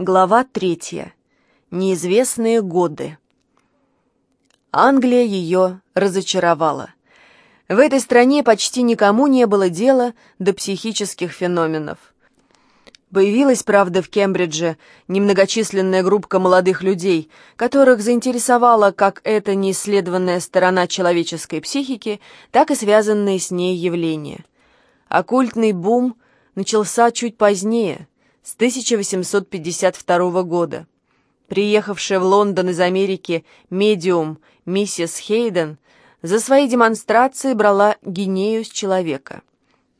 Глава третья. Неизвестные годы. Англия ее разочаровала. В этой стране почти никому не было дела до психических феноменов. Появилась, правда, в Кембридже немногочисленная группа молодых людей, которых заинтересовала как эта неисследованная сторона человеческой психики, так и связанные с ней явления. Оккультный бум начался чуть позднее – с 1852 года. Приехавшая в Лондон из Америки медиум миссис Хейден за свои демонстрации брала гинею с человека.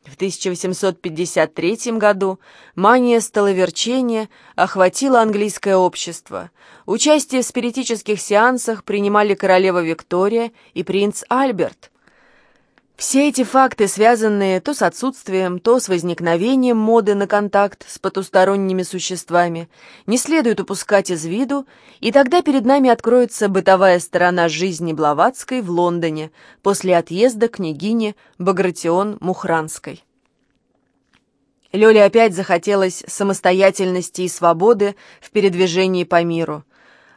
В 1853 году мания столоверчения охватила английское общество. Участие в спиритических сеансах принимали королева Виктория и принц Альберт – все эти факты, связанные то с отсутствием, то с возникновением моды на контакт с потусторонними существами, не следует упускать из виду, и тогда перед нами откроется бытовая сторона жизни Блаватской в Лондоне после отъезда княгини Багратион Мухранской. Лёле опять захотелось самостоятельности и свободы в передвижении по миру.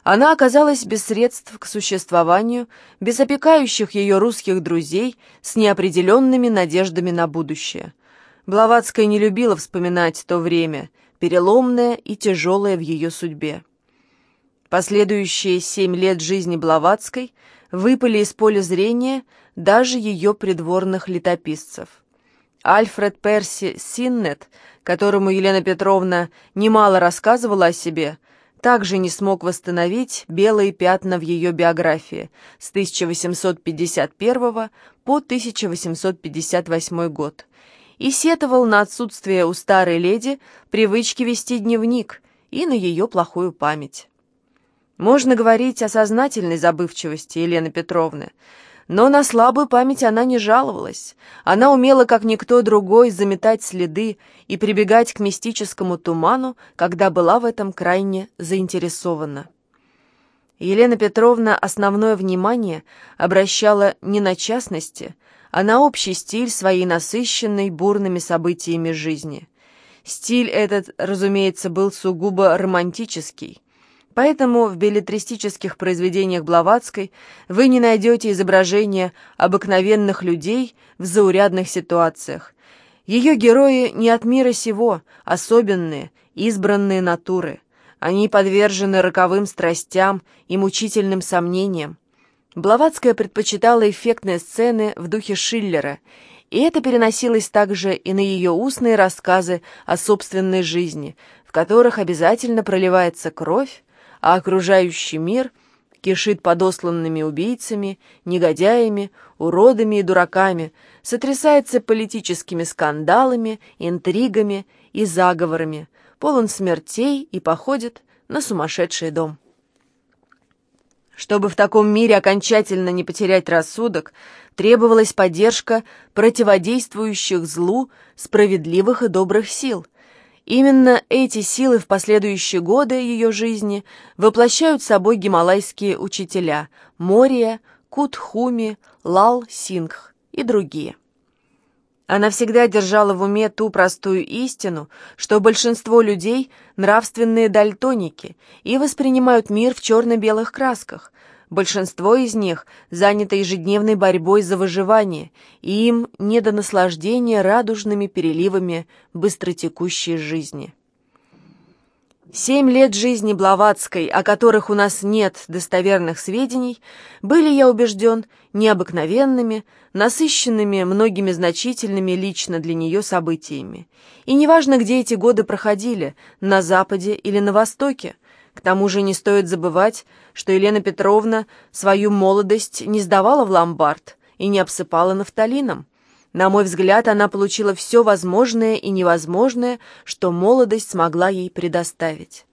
Она оказалась без средств к существованию, без опекающих ее русских друзей, с неопределенными надеждами на будущее. Блаватская не любила вспоминать то время, переломное и тяжелое в ее судьбе. Последующие семь лет жизни Блаватской выпали из поля зрения даже ее придворных летописцев. Альфред Перси Синнет, которому Елена Петровна немало рассказывала о себе, также не смог восстановить белые пятна в ее биографии с 1851 по 1858 год и сетовал на отсутствие у старой леди привычки вести дневник и на ее плохую память. Можно говорить о сознательной забывчивости Елены Петровны, но на слабую память она не жаловалась. Она умела, как никто другой, заметать следы и прибегать к мистическому туману, когда была в этом крайне заинтересована. Елена Петровна основное внимание обращала не на частности, а на общий стиль своей насыщенной бурными событиями жизни. Стиль этот, разумеется, был сугубо романтический. Поэтому в билетристических произведениях Блаватской вы не найдете изображения обыкновенных людей в заурядных ситуациях. Ее герои не от мира сего, особенные, избранные натуры. Они подвержены роковым страстям и мучительным сомнениям. Блаватская предпочитала эффектные сцены в духе Шиллера, и это переносилось также и на ее устные рассказы о собственной жизни, в которых обязательно проливается кровь, а окружающий мир кишит подосланными убийцами, негодяями, уродами и дураками, сотрясается политическими скандалами, интригами и заговорами, полон смертей и походит на сумасшедший дом. Чтобы в таком мире окончательно не потерять рассудок, требовалась поддержка противодействующих злу справедливых и добрых сил – Именно эти силы в последующие годы ее жизни воплощают собой гималайские учителя Мория, Кутхуми, Лал Сингх и другие. Она всегда держала в уме ту простую истину, что большинство людей – нравственные дальтоники и воспринимают мир в черно-белых красках, Большинство из них занято ежедневной борьбой за выживание, и им не до наслаждения радужными переливами быстротекущей жизни. Семь лет жизни Блаватской, о которых у нас нет достоверных сведений, были, я убежден, необыкновенными, насыщенными многими значительными лично для нее событиями. И неважно, где эти годы проходили, на Западе или на Востоке, к тому же не стоит забывать, что Елена Петровна свою молодость не сдавала в ломбард и не обсыпала нафталином. На мой взгляд, она получила все возможное и невозможное, что молодость смогла ей предоставить.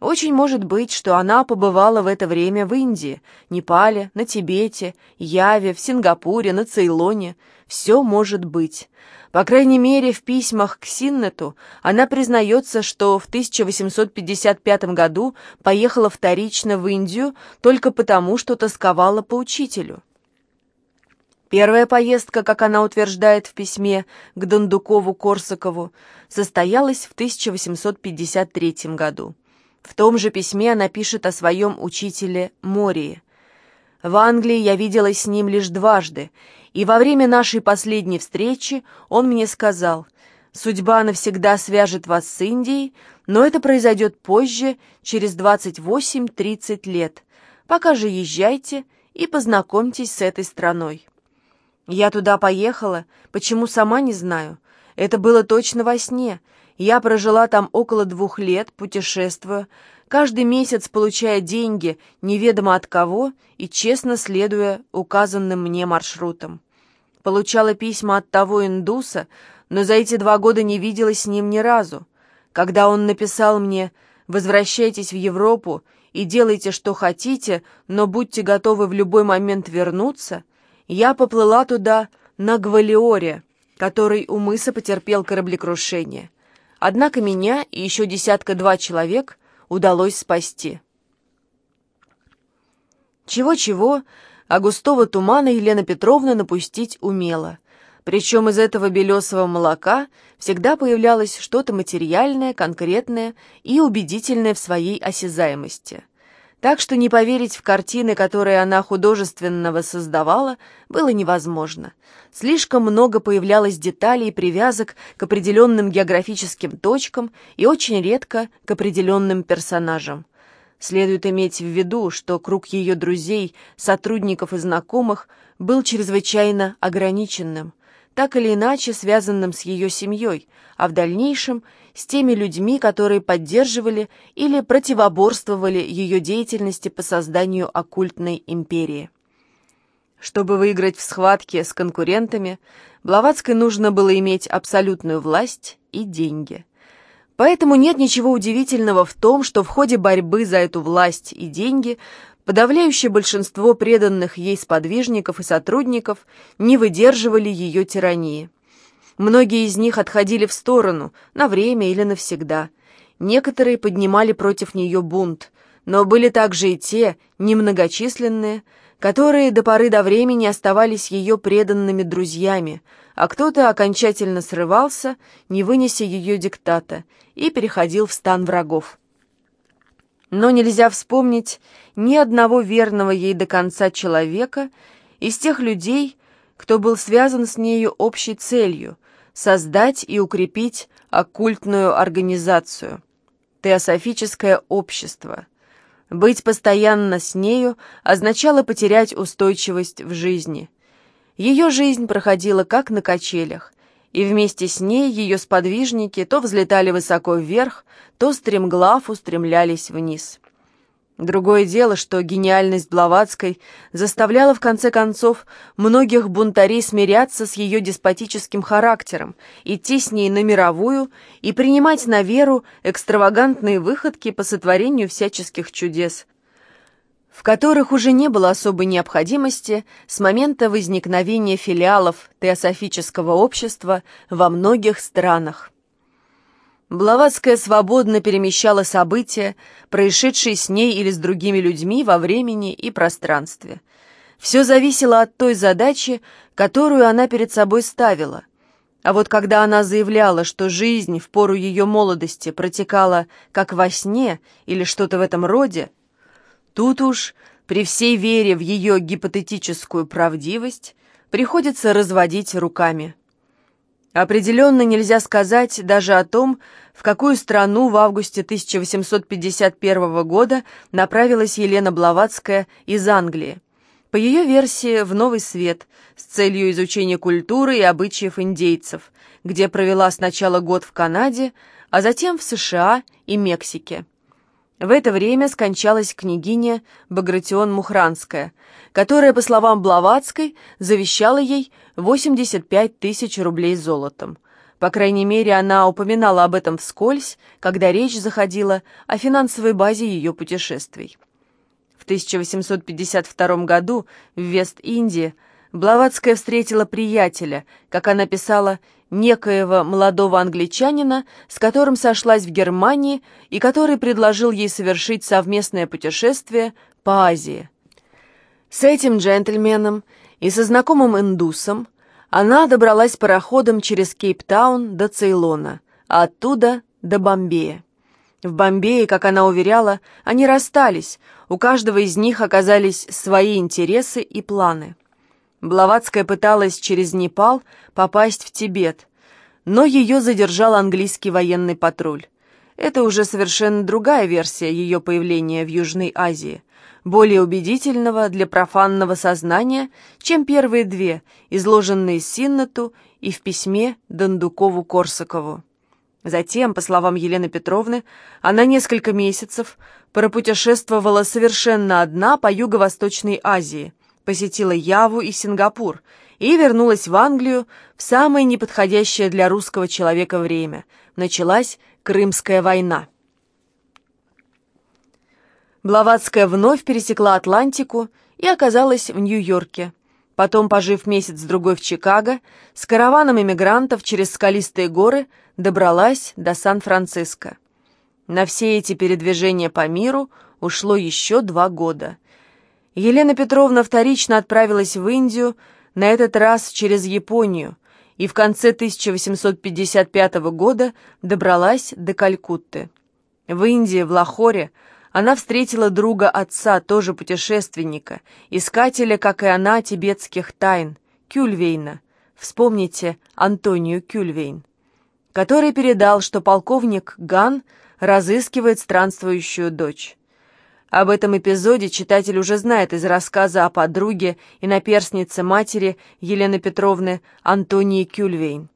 Очень может быть, что она побывала в это время в Индии, Непале, на Тибете, Яве, в Сингапуре, на Цейлоне. Все может быть. По крайней мере, в письмах к Синнету она признается, что в 1855 году поехала вторично в Индию только потому, что тосковала по учителю. Первая поездка, как она утверждает в письме к Дондукову-Корсакову, состоялась в 1853 году. В том же письме она пишет о своем учителе Мории. В Англии я виделась с ним лишь дважды, и во время нашей последней встречи он мне сказал, «Судьба навсегда свяжет вас с Индией, но это произойдет позже, через 28-30 лет. Пока же езжайте и познакомьтесь с этой страной». Я туда поехала, почему сама не знаю. Это было точно во сне. Я прожила там около двух лет, путешествуя, каждый месяц получая деньги неведомо от кого и честно следуя указанным мне маршрутам. Получала письма от того индуса, но за эти два года не виделась с ним ни разу. Когда он написал мне «Возвращайтесь в Европу и делайте, что хотите, но будьте готовы в любой момент вернуться», я поплыла туда на Гвалиоре, который у мыса потерпел кораблекрушение. Однако меня и еще десятка-два человек удалось спасти. Чего-чего, а густого тумана Елена Петровна напустить умела. Причем из этого белесого молока всегда появлялось что-то материальное, конкретное и убедительное в своей осязаемости. Так что не поверить в картины, которые она художественного создавала, было невозможно. Слишком много появлялось деталей и привязок к определенным географическим точкам и очень редко к определенным персонажам. Следует иметь в виду, что круг ее друзей, сотрудников и знакомых был чрезвычайно ограниченным – так или иначе связанным с ее семьей, а в дальнейшем с теми людьми, которые поддерживали или противоборствовали ее деятельности по созданию оккультной империи. Чтобы выиграть в схватке с конкурентами, Блаватской нужно было иметь абсолютную власть и деньги. Поэтому нет ничего удивительного в том, что в ходе борьбы за эту власть и деньги Подавляющее большинство преданных ей сподвижников и сотрудников не выдерживали ее тирании. Многие из них отходили в сторону, на время или навсегда. Некоторые поднимали против нее бунт, но были также и те, немногочисленные, которые до поры до времени оставались ее преданными друзьями, а кто-то окончательно срывался, не вынеся ее диктата, и переходил в стан врагов. Но нельзя вспомнить ни одного верного ей до конца человека из тех людей, кто был связан с нею общей целью — создать и укрепить оккультную организацию, теософическое общество. Быть постоянно с нею означало потерять устойчивость в жизни. Ее жизнь проходила как на качелях, и вместе с ней ее сподвижники то взлетали высоко вверх, то стремглав устремлялись вниз. Другое дело, что гениальность Блаватской заставляла в конце концов многих бунтарей смиряться с ее деспотическим характером, идти с ней на мировую и принимать на веру экстравагантные выходки по сотворению всяческих чудес, в которых уже не было особой необходимости с момента возникновения филиалов теософического общества во многих странах. Блаватская свободно перемещала события, происшедшие с ней или с другими людьми во времени и пространстве. Все зависело от той задачи, которую она перед собой ставила. А вот когда она заявляла, что жизнь в пору ее молодости протекала как во сне или что-то в этом роде, Тут уж, при всей вере в ее гипотетическую правдивость, приходится разводить руками. Определенно нельзя сказать даже о том, в какую страну в августе 1851 года направилась Елена Блаватская из Англии. По ее версии, в Новый Свет, с целью изучения культуры и обычаев индейцев, где провела сначала год в Канаде, а затем в США и Мексике. В это время скончалась княгиня Багратион Мухранская, которая, по словам Блаватской, завещала ей 85 тысяч рублей золотом. По крайней мере, она упоминала об этом вскользь, когда речь заходила о финансовой базе ее путешествий. В 1852 году в Вест-Индии Блаватская встретила приятеля, как она писала, некоего молодого англичанина, с которым сошлась в Германии и который предложил ей совершить совместное путешествие по Азии. С этим джентльменом и со знакомым индусом она добралась пароходом через Кейптаун до Цейлона, а оттуда до Бомбея. В Бомбее, как она уверяла, они расстались, у каждого из них оказались свои интересы и планы. Блаватская пыталась через Непал попасть в Тибет, но ее задержал английский военный патруль. Это уже совершенно другая версия ее появления в Южной Азии, более убедительного для профанного сознания, чем первые две, изложенные Синнату и в письме Дондукову-Корсакову. Затем, по словам Елены Петровны, она несколько месяцев пропутешествовала совершенно одна по Юго-Восточной Азии, посетила Яву и Сингапур и вернулась в Англию в самое неподходящее для русского человека время. Началась Крымская война. Блаватская вновь пересекла Атлантику и оказалась в Нью-Йорке. Потом, пожив месяц-другой в Чикаго, с караваном эмигрантов через скалистые горы добралась до Сан-Франциско. На все эти передвижения по миру ушло еще два года. Елена Петровна вторично отправилась в Индию, на этот раз через Японию, и в конце 1855 года добралась до Калькутты. В Индии, в Лахоре, она встретила друга отца, тоже путешественника, искателя, как и она, тибетских тайн, Кюльвейна. Вспомните Антонию Кюльвейн, который передал, что полковник Ган разыскивает странствующую дочь. Об этом эпизоде читатель уже знает из рассказа о подруге и наперснице матери Елены Петровны Антонии Кюльвейн.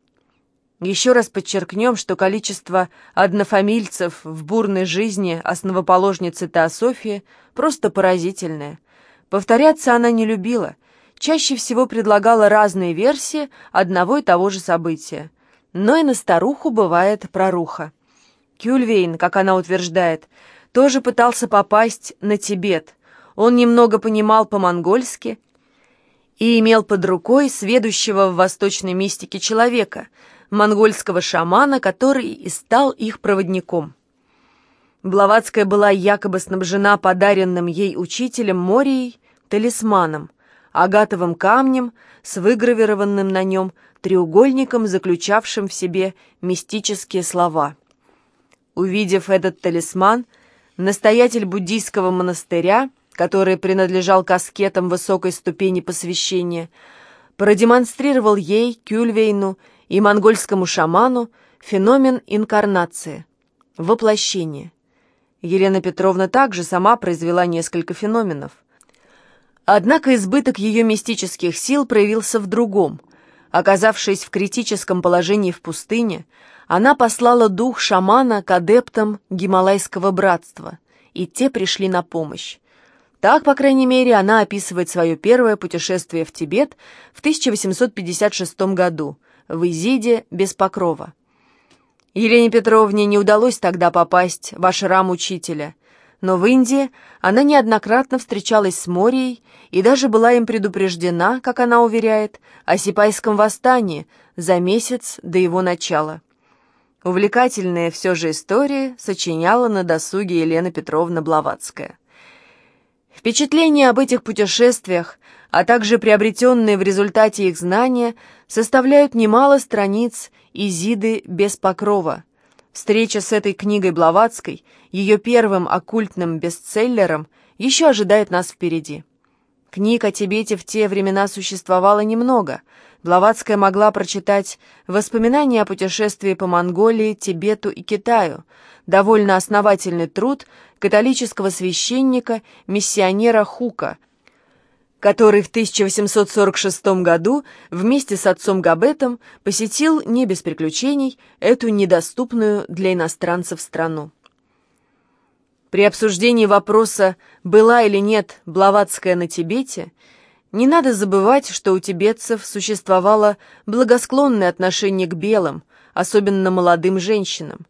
Еще раз подчеркнем, что количество однофамильцев в бурной жизни основоположницы Теософии просто поразительное. Повторяться она не любила, чаще всего предлагала разные версии одного и того же события. Но и на старуху бывает проруха. Кюльвейн, как она утверждает, тоже пытался попасть на Тибет. Он немного понимал по-монгольски и имел под рукой сведущего в восточной мистике человека – монгольского шамана, который и стал их проводником. Блаватская была якобы снабжена подаренным ей учителем Морией талисманом, агатовым камнем с выгравированным на нем треугольником, заключавшим в себе мистические слова. Увидев этот талисман, настоятель буддийского монастыря, который принадлежал каскетам высокой ступени посвящения, продемонстрировал ей, Кюльвейну, и монгольскому шаману феномен инкарнации, воплощения. Елена Петровна также сама произвела несколько феноменов. Однако избыток ее мистических сил проявился в другом. Оказавшись в критическом положении в пустыне, она послала дух шамана к адептам Гималайского братства, и те пришли на помощь. Так, по крайней мере, она описывает свое первое путешествие в Тибет в 1856 году – в Изиде без покрова. Елене Петровне не удалось тогда попасть в ашрам учителя, но в Индии она неоднократно встречалась с Морией и даже была им предупреждена, как она уверяет, о Сипайском восстании за месяц до его начала. Увлекательные все же истории сочиняла на досуге Елена Петровна Блаватская. Впечатления об этих путешествиях, а также приобретенные в результате их знания, составляют немало страниц Изиды без покрова. Встреча с этой книгой Блаватской, ее первым оккультным бестселлером, еще ожидает нас впереди. Книг о Тибете в те времена существовало немного. Блаватская могла прочитать воспоминания о путешествии по Монголии, Тибету и Китаю, довольно основательный труд католического священника, миссионера Хука, который в 1846 году вместе с отцом Габетом посетил не без приключений эту недоступную для иностранцев страну. При обсуждении вопроса, была или нет Блаватская на Тибете, не надо забывать, что у тибетцев существовало благосклонное отношение к белым, особенно молодым женщинам.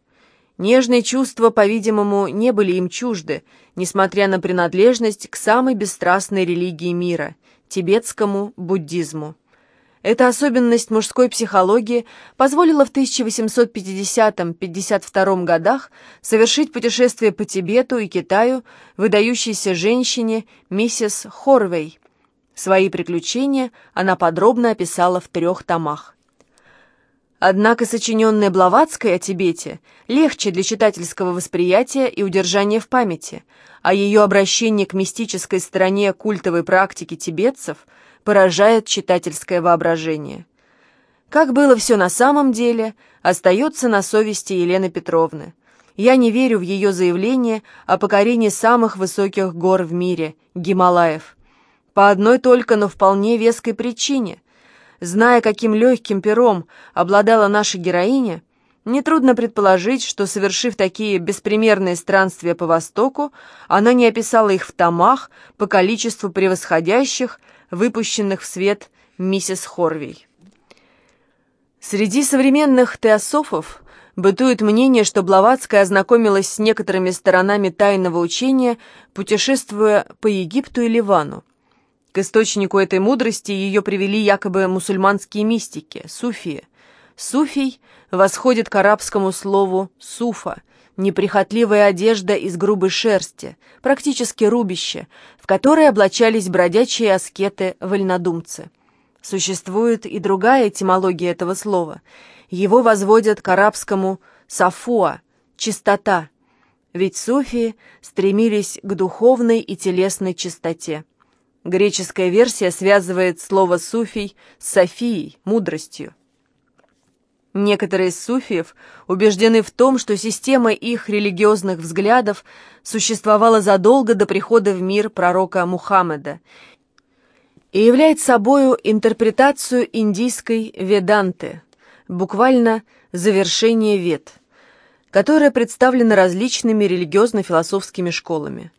Нежные чувства, по-видимому, не были им чужды, несмотря на принадлежность к самой бесстрастной религии мира – тибетскому буддизму. Эта особенность мужской психологии позволила в 1850-52 годах совершить путешествие по Тибету и Китаю выдающейся женщине миссис Хорвей. Свои приключения она подробно описала в трех томах. Однако сочиненная Блаватской о Тибете легче для читательского восприятия и удержания в памяти, а ее обращение к мистической стороне культовой практики тибетцев поражает читательское воображение. Как было все на самом деле, остается на совести Елены Петровны. Я не верю в ее заявление о покорении самых высоких гор в мире – Гималаев. По одной только, но вполне веской причине. Зная, каким легким пером обладала наша героиня, нетрудно предположить, что, совершив такие беспримерные странствия по Востоку, она не описала их в томах по количеству превосходящих, выпущенных в свет миссис Хорвей. Среди современных теософов бытует мнение, что Блаватская ознакомилась с некоторыми сторонами тайного учения, путешествуя по Египту и Ливану. К источнику этой мудрости ее привели якобы мусульманские мистики, суфии. Суфий восходит к арабскому слову «суфа», неприхотливая одежда из грубой шерсти, практически рубище, в которой облачались бродячие аскеты-вольнодумцы. Существует и другая этимология этого слова. Его возводят к арабскому «сафуа» — «чистота», ведь суфии стремились к духовной и телесной чистоте. Греческая версия связывает слово «суфий» с «софией», мудростью. Некоторые из суфиев убеждены в том, что система их религиозных взглядов существовала задолго до прихода в мир пророка Мухаммеда и является собою интерпретацию индийской веданты, буквально завершение вед, которая представлена различными религиозно-философскими школами.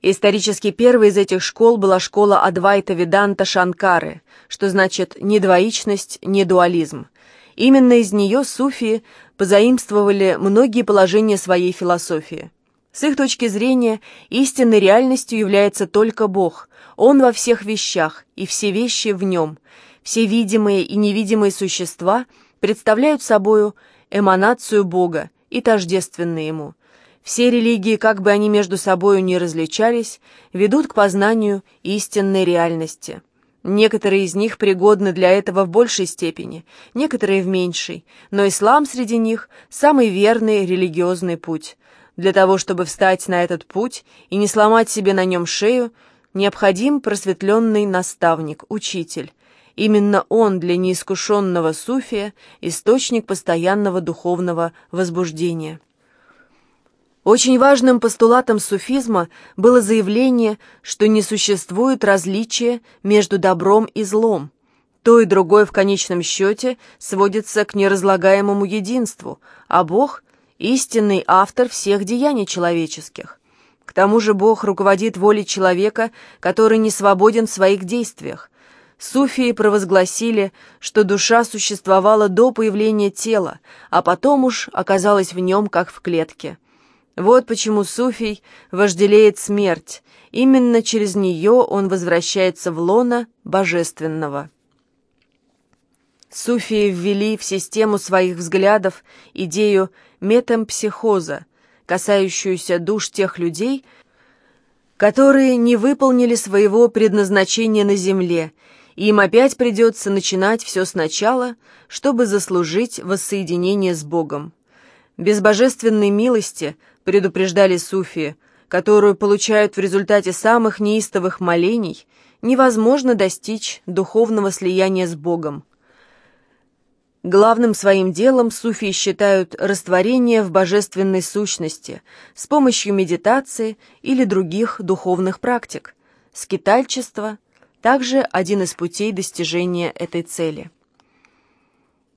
Исторически первой из этих школ была школа Адвайта Веданта Шанкары, что значит «не двоичность, не дуализм». Именно из нее суфии позаимствовали многие положения своей философии. С их точки зрения истинной реальностью является только Бог, Он во всех вещах, и все вещи в Нем. Все видимые и невидимые существа представляют собою эманацию Бога и тождественны Ему. Все религии, как бы они между собою не различались, ведут к познанию истинной реальности. Некоторые из них пригодны для этого в большей степени, некоторые в меньшей, но ислам среди них – самый верный религиозный путь. Для того, чтобы встать на этот путь и не сломать себе на нем шею, необходим просветленный наставник, учитель. Именно он для неискушенного суфия – источник постоянного духовного возбуждения. Очень важным постулатом суфизма было заявление, что не существует различия между добром и злом. То и другое в конечном счете сводится к неразлагаемому единству, а Бог – истинный автор всех деяний человеческих. К тому же Бог руководит волей человека, который не свободен в своих действиях. Суфии провозгласили, что душа существовала до появления тела, а потом уж оказалась в нем, как в клетке – вот почему Суфий вожделеет смерть. Именно через нее он возвращается в лоно божественного. Суфии ввели в систему своих взглядов идею метампсихоза, касающуюся душ тех людей, которые не выполнили своего предназначения на земле, и им опять придется начинать все сначала, чтобы заслужить воссоединение с Богом. Без божественной милости предупреждали суфии, которую получают в результате самых неистовых молений, невозможно достичь духовного слияния с Богом. Главным своим делом суфии считают растворение в божественной сущности с помощью медитации или других духовных практик. Скитальчество – также один из путей достижения этой цели.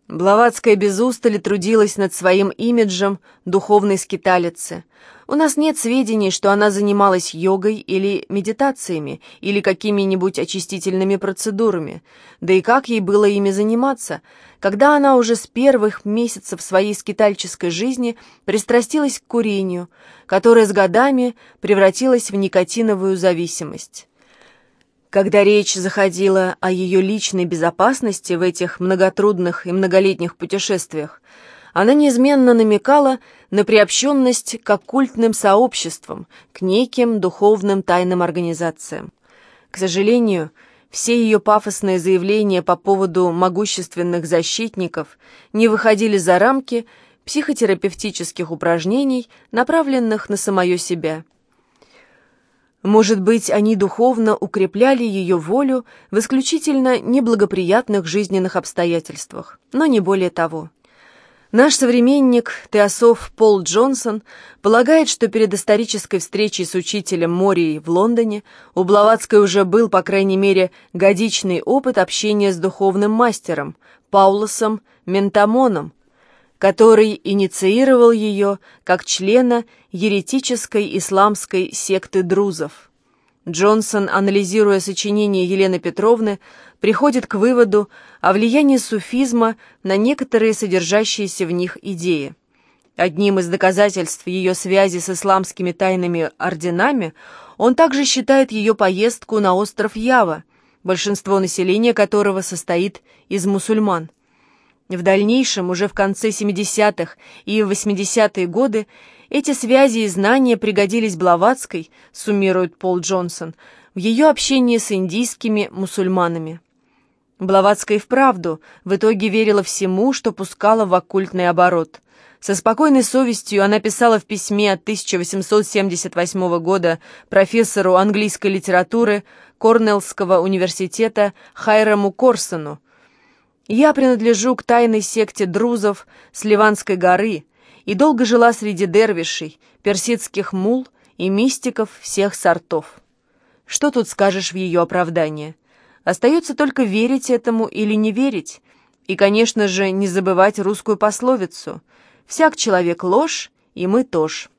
Блаватская без устали трудилась над своим имиджем духовной скиталицы. У нас нет сведений, что она занималась йогой или медитациями, или какими-нибудь очистительными процедурами. Да и как ей было ими заниматься, когда она уже с первых месяцев своей скитальческой жизни пристрастилась к курению, которое с годами превратилось в никотиновую зависимость. Когда речь заходила о ее личной безопасности в этих многотрудных и многолетних путешествиях, она неизменно намекала на приобщенность к оккультным сообществам, к неким духовным тайным организациям. К сожалению, все ее пафосные заявления по поводу могущественных защитников не выходили за рамки психотерапевтических упражнений, направленных на самое себя. Может быть, они духовно укрепляли ее волю в исключительно неблагоприятных жизненных обстоятельствах, но не более того. Наш современник, теософ Пол Джонсон, полагает, что перед исторической встречей с учителем Морией в Лондоне у Блаватской уже был, по крайней мере, годичный опыт общения с духовным мастером Паулосом Ментамоном, который инициировал ее как члена еретической исламской секты друзов. Джонсон, анализируя сочинение Елены Петровны, приходит к выводу о влиянии суфизма на некоторые содержащиеся в них идеи. Одним из доказательств ее связи с исламскими тайными орденами он также считает ее поездку на остров Ява, большинство населения которого состоит из мусульман. В дальнейшем, уже в конце 70-х и 80-е годы, эти связи и знания пригодились Блаватской, суммирует Пол Джонсон, в ее общении с индийскими мусульманами. Блаватская и вправду в итоге верила всему, что пускала в оккультный оборот. Со спокойной совестью она писала в письме от 1878 года профессору английской литературы Корнеллского университета Хайраму Корсону. «Я принадлежу к тайной секте друзов с Ливанской горы и долго жила среди дервишей, персидских мул и мистиков всех сортов». Что тут скажешь в ее оправдание? Остается только верить этому или не верить. И, конечно же, не забывать русскую пословицу «Всяк человек ложь, и мы тоже».